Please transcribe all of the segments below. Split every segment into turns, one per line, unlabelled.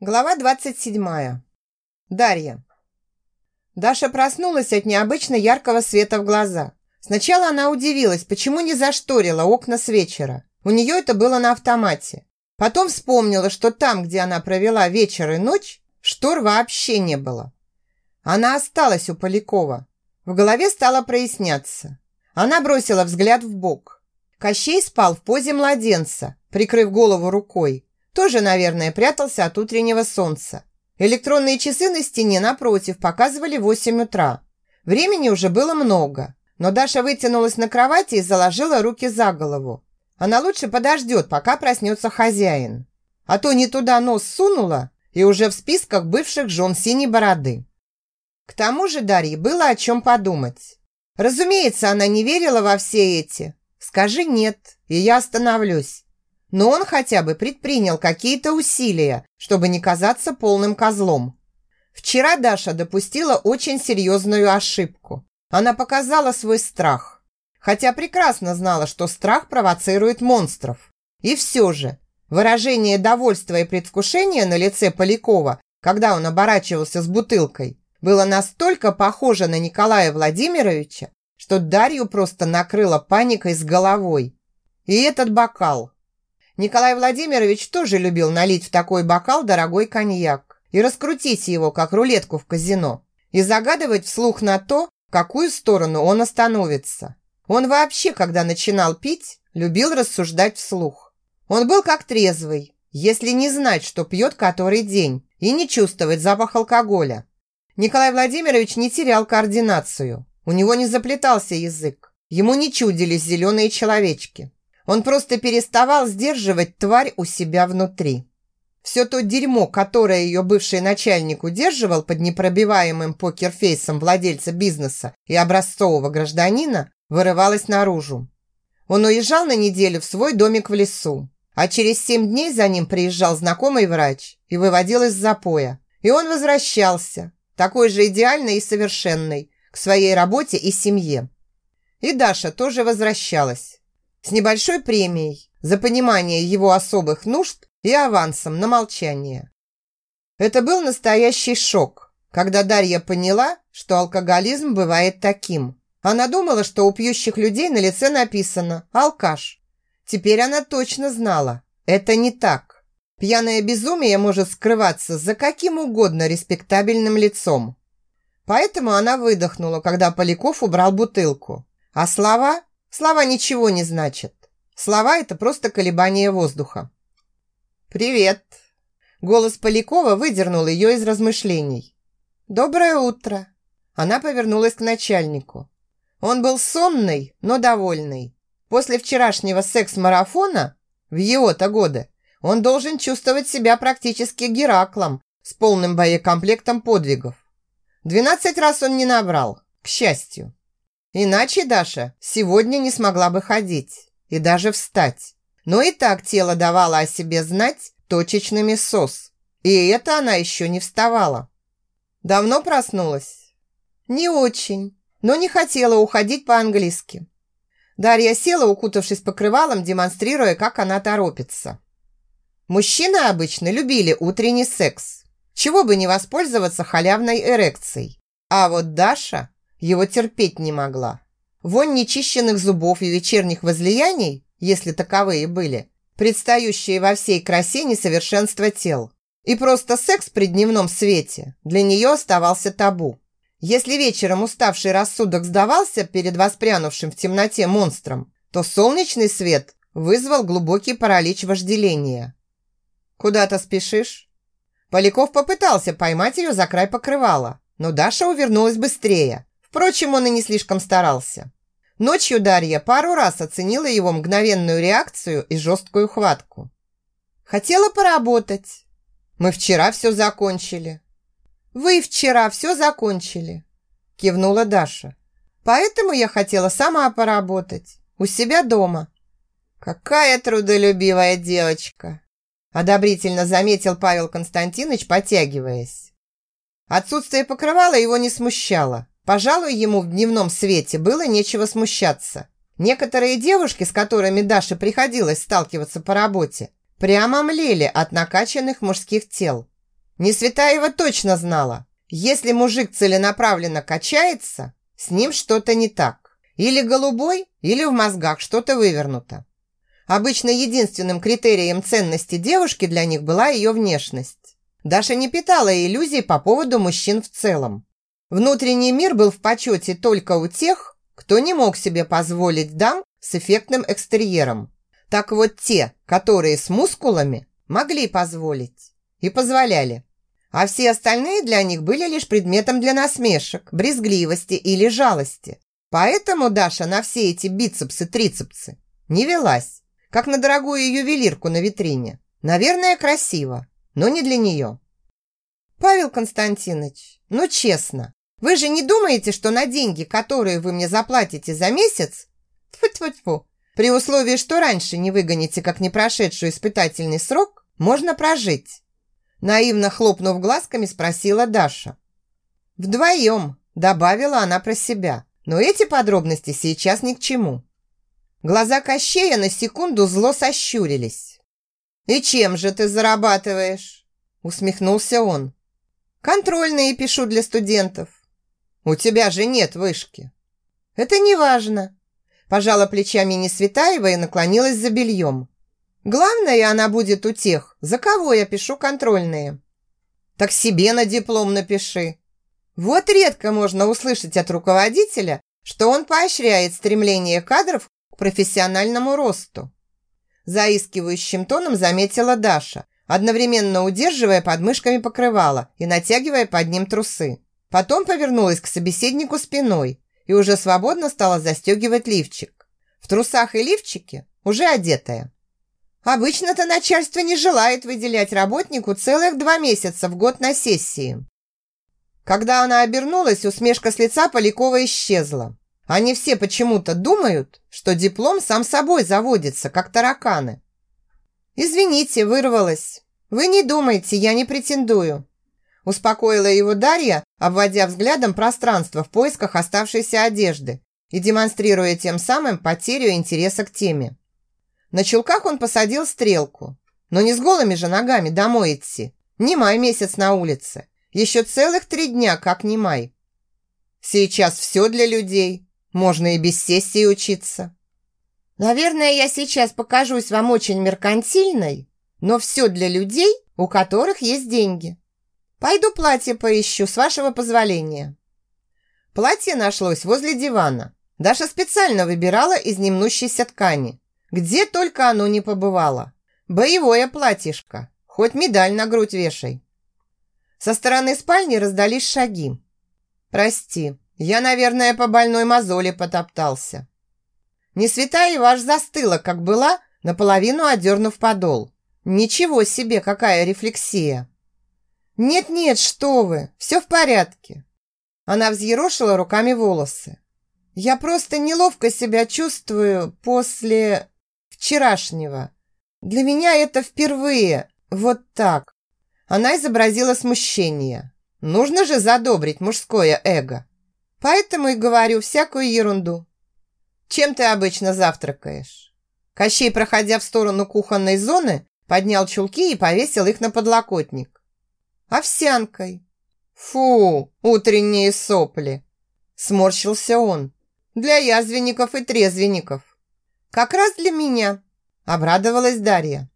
Глава 27. Дарья. Даша проснулась от необычно яркого света в глаза. Сначала она удивилась, почему не зашторила окна с вечера. У нее это было на автомате. Потом вспомнила, что там, где она провела вечер и ночь, штор вообще не было. Она осталась у Полякова. В голове стало проясняться. Она бросила взгляд в бок. Кощей спал в позе младенца, прикрыв голову рукой. Тоже, наверное, прятался от утреннего солнца. Электронные часы на стене напротив показывали 8 утра. Времени уже было много, но Даша вытянулась на кровати и заложила руки за голову. Она лучше подождет, пока проснется хозяин. А то не туда нос сунула и уже в списках бывших жен синей бороды. К тому же Дарье было о чем подумать. Разумеется, она не верила во все эти «скажи нет, и я остановлюсь» но он хотя бы предпринял какие-то усилия, чтобы не казаться полным козлом. Вчера Даша допустила очень серьезную ошибку. Она показала свой страх. Хотя прекрасно знала, что страх провоцирует монстров. И все же, выражение довольства и предвкушения на лице Полякова, когда он оборачивался с бутылкой, было настолько похоже на Николая Владимировича, что Дарью просто накрыла паникой с головой. И этот бокал – Николай Владимирович тоже любил налить в такой бокал дорогой коньяк и раскрутить его, как рулетку в казино, и загадывать вслух на то, в какую сторону он остановится. Он вообще, когда начинал пить, любил рассуждать вслух. Он был как трезвый, если не знать, что пьет который день, и не чувствовать запах алкоголя. Николай Владимирович не терял координацию. У него не заплетался язык. Ему не чудились зеленые человечки. Он просто переставал сдерживать тварь у себя внутри. Все то дерьмо, которое ее бывший начальник удерживал под непробиваемым покерфейсом владельца бизнеса и образцового гражданина, вырывалось наружу. Он уезжал на неделю в свой домик в лесу, а через семь дней за ним приезжал знакомый врач и выводил из запоя. И он возвращался, такой же идеальный и совершенный, к своей работе и семье. И Даша тоже возвращалась с небольшой премией за понимание его особых нужд и авансом на молчание. Это был настоящий шок, когда Дарья поняла, что алкоголизм бывает таким. Она думала, что у пьющих людей на лице написано «алкаш». Теперь она точно знала, это не так. Пьяное безумие может скрываться за каким угодно респектабельным лицом. Поэтому она выдохнула, когда Поляков убрал бутылку. А слова Слова ничего не значат. Слова – это просто колебание воздуха. «Привет!» Голос Полякова выдернул ее из размышлений. «Доброе утро!» Она повернулась к начальнику. Он был сонный, но довольный. После вчерашнего секс-марафона, в его-то годы, он должен чувствовать себя практически Гераклом с полным боекомплектом подвигов. Двенадцать раз он не набрал, к счастью. Иначе Даша сегодня не смогла бы ходить и даже встать. Но и так тело давало о себе знать точечными сос. И это она еще не вставала. Давно проснулась? Не очень, но не хотела уходить по-английски. Дарья села, укутавшись покрывалом, демонстрируя, как она торопится. Мужчины обычно любили утренний секс. Чего бы не воспользоваться халявной эрекцией. А вот Даша его терпеть не могла. Вонь нечищенных зубов и вечерних возлияний, если таковые были, предстающие во всей красе несовершенства тел. И просто секс при дневном свете для нее оставался табу. Если вечером уставший рассудок сдавался перед воспрянувшим в темноте монстром, то солнечный свет вызвал глубокий паралич вожделения. «Куда-то спешишь?» Поляков попытался поймать ее за край покрывала, но Даша увернулась быстрее. Впрочем, он и не слишком старался. Ночью Дарья пару раз оценила его мгновенную реакцию и жесткую хватку. «Хотела поработать. Мы вчера все закончили». «Вы вчера все закончили», – кивнула Даша. «Поэтому я хотела сама поработать. У себя дома». «Какая трудолюбивая девочка!» – одобрительно заметил Павел Константинович, потягиваясь. Отсутствие покрывала его не смущало. Пожалуй, ему в дневном свете было нечего смущаться. Некоторые девушки, с которыми Даше приходилось сталкиваться по работе, прямо млели от накачанных мужских тел. Несветаева точно знала, если мужик целенаправленно качается, с ним что-то не так. Или голубой, или в мозгах что-то вывернуто. Обычно единственным критерием ценности девушки для них была ее внешность. Даша не питала иллюзий по поводу мужчин в целом. Внутренний мир был в почете только у тех, кто не мог себе позволить дам с эффектным экстерьером. Так вот те, которые с мускулами, могли позволить и позволяли. А все остальные для них были лишь предметом для насмешек, брезгливости или жалости. Поэтому Даша на все эти бицепсы-трицепсы не велась, как на дорогую ювелирку на витрине. Наверное, красиво, но не для нее. Павел Константинович, ну честно, вы же не думаете, что на деньги, которые вы мне заплатите за месяц, тьфу-тьфу-тьфу, при условии, что раньше не выгоните как не прошедший испытательный срок, можно прожить? Наивно хлопнув глазками, спросила Даша. «Вдвоем», – добавила она про себя. Но эти подробности сейчас ни к чему. Глаза Кощея на секунду зло сощурились. «И чем же ты зарабатываешь?» – усмехнулся он. «Контрольные пишу для студентов». «У тебя же нет вышки». «Это не важно», – пожала плечами Несветаева и наклонилась за бельем. Главное, она будет у тех, за кого я пишу контрольные. Так себе на диплом напиши. Вот редко можно услышать от руководителя, что он поощряет стремление кадров к профессиональному росту. Заискивающим тоном заметила Даша, одновременно удерживая подмышками покрывало и натягивая под ним трусы. Потом повернулась к собеседнику спиной и уже свободно стала застегивать лифчик. В трусах и лифчике уже одетая. Обычно-то начальство не желает выделять работнику целых два месяца в год на сессии. Когда она обернулась, усмешка с лица Полякова исчезла. Они все почему-то думают, что диплом сам собой заводится, как тараканы. «Извините, вырвалась. Вы не думайте, я не претендую». Успокоила его Дарья, обводя взглядом пространство в поисках оставшейся одежды и демонстрируя тем самым потерю интереса к теме. На чулках он посадил стрелку. Но не с голыми же ногами домой идти. Не май месяц на улице. Еще целых три дня, как не май. Сейчас все для людей. Можно и без сессии учиться. Наверное, я сейчас покажусь вам очень меркантильной, но все для людей, у которых есть деньги. Пойду платье поищу, с вашего позволения. Платье нашлось возле дивана. Даша специально выбирала из немнущейся ткани. Где только оно не побывало. Боевое платьишко. Хоть медаль на грудь вешай. Со стороны спальни раздались шаги. «Прости, я, наверное, по больной мозоли потоптался». Несвятая ваш застыла, как была, наполовину одернув подол. Ничего себе, какая рефлексия. «Нет-нет, что вы, все в порядке». Она взъерошила руками волосы. «Я просто неловко себя чувствую после вчерашнего. Для меня это впервые. Вот так. Она изобразила смущение. Нужно же задобрить мужское эго. Поэтому и говорю всякую ерунду. Чем ты обычно завтракаешь? Кощей, проходя в сторону кухонной зоны, поднял чулки и повесил их на подлокотник. Овсянкой. Фу, утренние сопли. Сморщился он. Для язвенников и трезвенников. «Как раз для меня», – обрадовалась Дарья.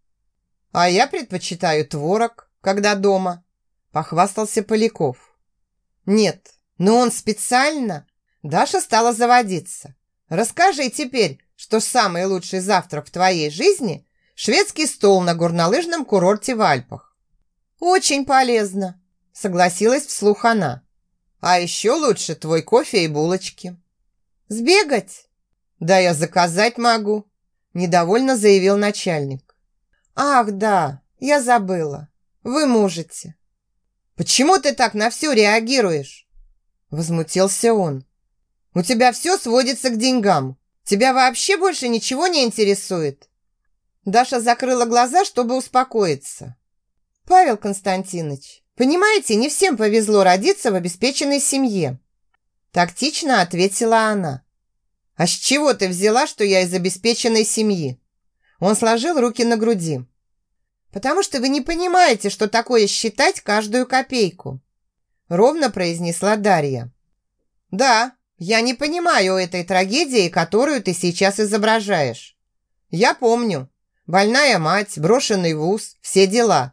«А я предпочитаю творог, когда дома», – похвастался Поляков. «Нет, но он специально...» Даша стала заводиться. «Расскажи теперь, что самый лучший завтрак в твоей жизни – шведский стол на горнолыжном курорте в Альпах». «Очень полезно», – согласилась вслух она. «А еще лучше твой кофе и булочки». «Сбегать?» «Да я заказать могу», – недовольно заявил начальник. «Ах, да, я забыла. Вы можете». «Почему ты так на все реагируешь?» Возмутился он. «У тебя все сводится к деньгам. Тебя вообще больше ничего не интересует?» Даша закрыла глаза, чтобы успокоиться. «Павел Константинович, понимаете, не всем повезло родиться в обеспеченной семье». Тактично ответила она. «А с чего ты взяла, что я из обеспеченной семьи?» Он сложил руки на груди. потому что вы не понимаете, что такое считать каждую копейку», ровно произнесла Дарья. «Да, я не понимаю этой трагедии, которую ты сейчас изображаешь. Я помню. Больная мать, брошенный вуз, все дела.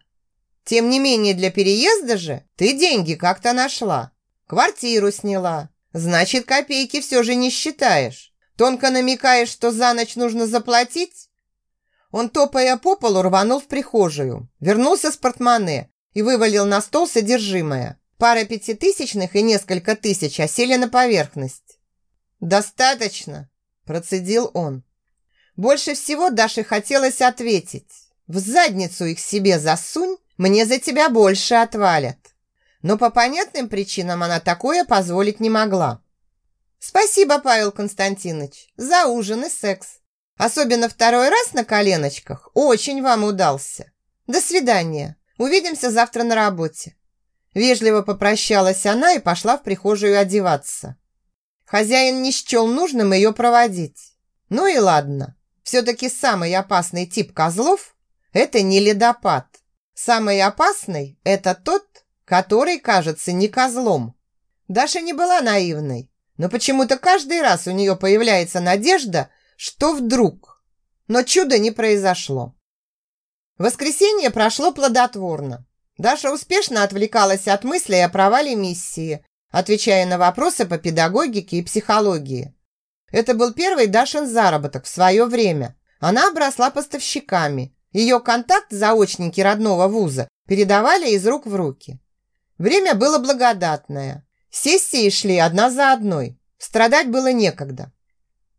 Тем не менее, для переезда же ты деньги как-то нашла. Квартиру сняла. Значит, копейки все же не считаешь. Тонко намекаешь, что за ночь нужно заплатить? Он, топая по полу, рванул в прихожую, вернулся с портмоне и вывалил на стол содержимое. Пара пятитысячных и несколько тысяч осели на поверхность. «Достаточно», – процедил он. Больше всего Даше хотелось ответить. «В задницу их себе засунь, мне за тебя больше отвалят». Но по понятным причинам она такое позволить не могла. «Спасибо, Павел Константинович, за ужин и секс. Особенно второй раз на коленочках очень вам удался. До свидания. Увидимся завтра на работе». Вежливо попрощалась она и пошла в прихожую одеваться. Хозяин не счел нужным ее проводить. Ну и ладно. Все-таки самый опасный тип козлов – это не ледопад. Самый опасный – это тот, который кажется не козлом. Даша не была наивной, но почему-то каждый раз у нее появляется надежда, что вдруг. Но чуда не произошло. Воскресенье прошло плодотворно. Даша успешно отвлекалась от мыслей о провале миссии, отвечая на вопросы по педагогике и психологии. Это был первый Дашин заработок в свое время. Она обросла поставщиками. Ее контакт заочники родного вуза передавали из рук в руки. Время было благодатное. Сессии шли одна за одной. Страдать было некогда.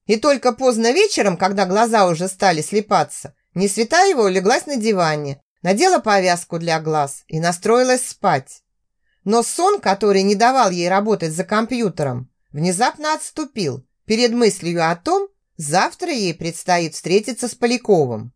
И только поздно вечером, когда глаза уже стали слепаться, Несвета улеглась на диване, надела повязку для глаз и настроилась спать. Но сон, который не давал ей работать за компьютером, внезапно отступил перед мыслью о том, завтра ей предстоит встретиться с Поляковым.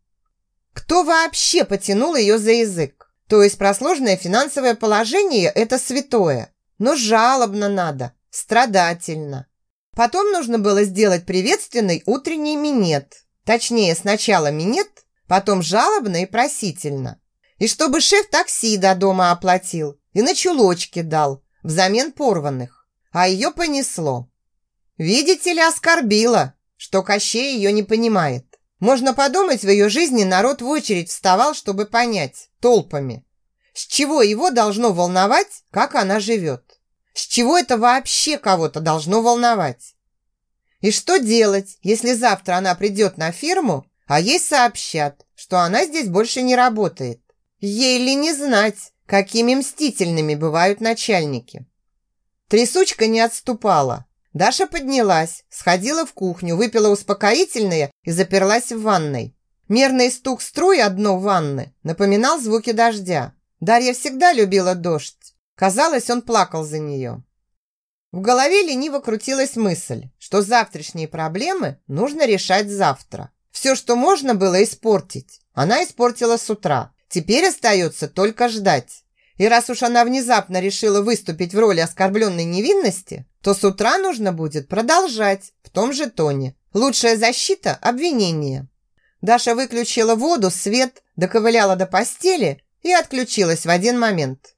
Кто вообще потянул ее за язык? То есть про сложное финансовое положение – это святое, но жалобно надо, страдательно. Потом нужно было сделать приветственный утренний минет. Точнее, сначала минет, потом жалобно и просительно. И чтобы шеф такси до дома оплатил и на чулочки дал, взамен порванных. А ее понесло. Видите ли, оскорбила, что Кощей ее не понимает. Можно подумать, в ее жизни народ в очередь вставал, чтобы понять, толпами. С чего его должно волновать, как она живет? С чего это вообще кого-то должно волновать? И что делать, если завтра она придет на фирму, а ей сообщат, что она здесь больше не работает? Ей ли не знать, какими мстительными бывают начальники? Трясучка не отступала. Даша поднялась, сходила в кухню, выпила успокоительное и заперлась в ванной. Мерный стук струй одно ванны напоминал звуки дождя. Дарья всегда любила дождь. Казалось, он плакал за нее. В голове лениво крутилась мысль, что завтрашние проблемы нужно решать завтра. Все, что можно было испортить, она испортила с утра. Теперь остается только ждать. И раз уж она внезапно решила выступить в роли оскорбленной невинности, то с утра нужно будет продолжать в том же тоне. Лучшая защита – обвинение. Даша выключила воду, свет, доковыляла до постели и отключилась в один момент.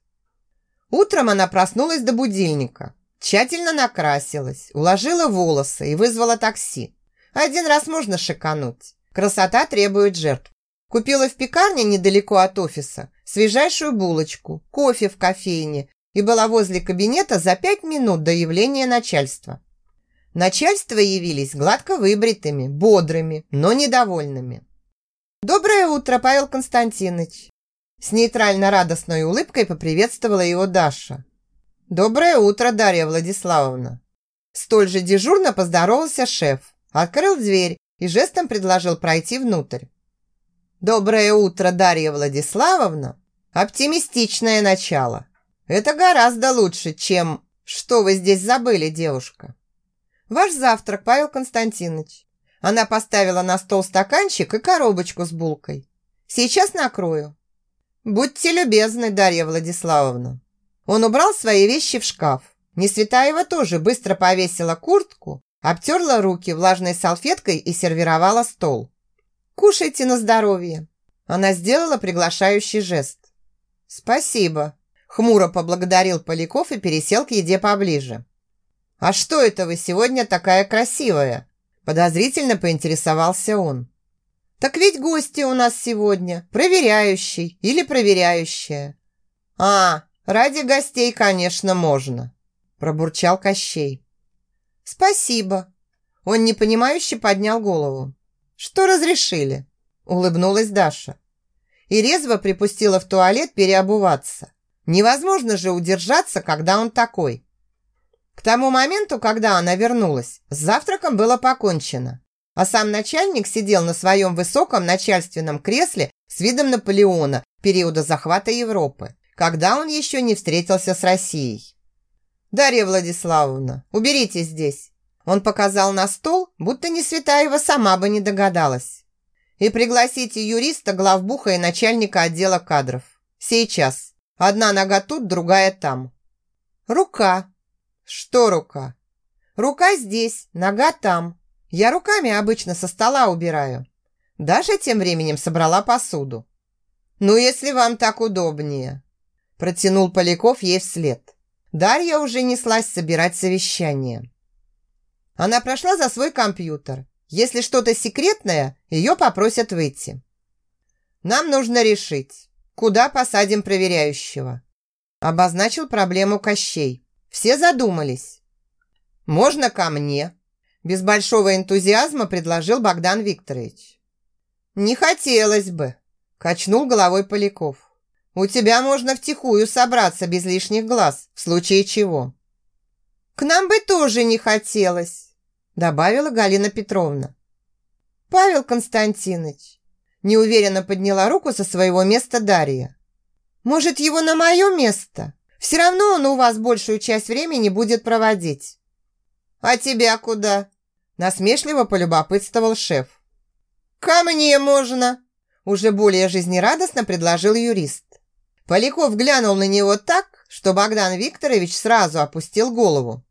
Утром она проснулась до будильника, тщательно накрасилась, уложила волосы и вызвала такси. Один раз можно шикануть. Красота требует жертв. Купила в пекарне недалеко от офиса свежайшую булочку, кофе в кофейне и была возле кабинета за пять минут до явления начальства. Начальство явились гладко выбритыми, бодрыми, но недовольными. «Доброе утро, Павел Константинович!» С нейтрально-радостной улыбкой поприветствовала его Даша. «Доброе утро, Дарья Владиславовна!» Столь же дежурно поздоровался шеф, открыл дверь и жестом предложил пройти внутрь. «Доброе утро, Дарья Владиславовна!» Оптимистичное начало. Это гораздо лучше, чем... Что вы здесь забыли, девушка? Ваш завтрак, Павел Константинович. Она поставила на стол стаканчик и коробочку с булкой. Сейчас накрою. Будьте любезны, Дарья Владиславовна. Он убрал свои вещи в шкаф. Несветаева тоже быстро повесила куртку, обтерла руки влажной салфеткой и сервировала стол. «Кушайте на здоровье!» Она сделала приглашающий жест. «Спасибо», – хмуро поблагодарил Поляков и пересел к еде поближе. «А что это вы сегодня такая красивая?» Подозрительно поинтересовался он. «Так ведь гости у нас сегодня, проверяющий или проверяющая». «А, ради гостей, конечно, можно», пробурчал Кощей. «Спасибо». Он непонимающе поднял голову. «Что разрешили?» Улыбнулась Даша. И резво припустила в туалет переобуваться. Невозможно же удержаться, когда он такой. К тому моменту, когда она вернулась, с завтраком было покончено. А сам начальник сидел на своем высоком начальственном кресле с видом Наполеона периода захвата Европы, когда он еще не встретился с Россией. «Дарья Владиславовна, уберите здесь!» Он показал на стол, будто не Светаева сама бы не догадалась. «И пригласите юриста, главбуха и начальника отдела кадров. Сейчас. Одна нога тут, другая там». «Рука», «Что рука?» «Рука здесь, нога там. Я руками обычно со стола убираю». Даша тем временем собрала посуду. «Ну, если вам так удобнее», – протянул Поляков ей вслед. Дарья уже неслась собирать совещание. Она прошла за свой компьютер. Если что-то секретное, ее попросят выйти. «Нам нужно решить, куда посадим проверяющего», – обозначил проблему Кощей. Все задумались. «Можно ко мне?» Без большого энтузиазма предложил Богдан Викторович. «Не хотелось бы», – качнул головой Поляков. «У тебя можно втихую собраться без лишних глаз, в случае чего». «К нам бы тоже не хотелось», – добавила Галина Петровна. «Павел Константинович», – неуверенно подняла руку со своего места Дарья. «Может, его на мое место?» Все равно он у вас большую часть времени будет проводить». «А тебя куда?» Насмешливо полюбопытствовал шеф. «Ко мне можно!» Уже более жизнерадостно предложил юрист. Поляков глянул на него так, что Богдан Викторович сразу опустил голову.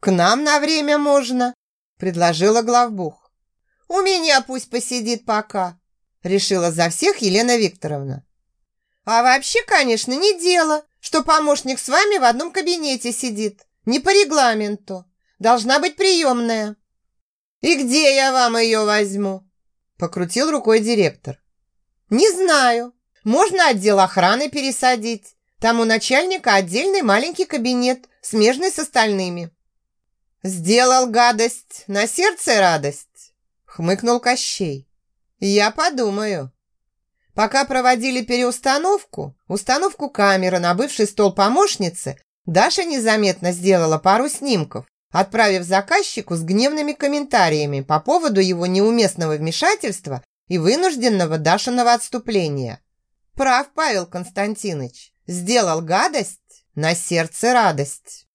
«К нам на время можно», – предложила главбух. «У меня пусть посидит пока», – решила за всех Елена Викторовна. «А вообще, конечно, не дело что помощник с вами в одном кабинете сидит. Не по регламенту. Должна быть приемная». «И где я вам ее возьму?» Покрутил рукой директор. «Не знаю. Можно отдел охраны пересадить. Там у начальника отдельный маленький кабинет, смежный с остальными». «Сделал гадость, на сердце радость», хмыкнул Кощей. «Я подумаю». Пока проводили переустановку, установку камеры на бывший стол помощницы, Даша незаметно сделала пару снимков, отправив заказчику с гневными комментариями по поводу его неуместного вмешательства и вынужденного Дашиного отступления. Прав Павел Константинович, сделал гадость, на сердце радость.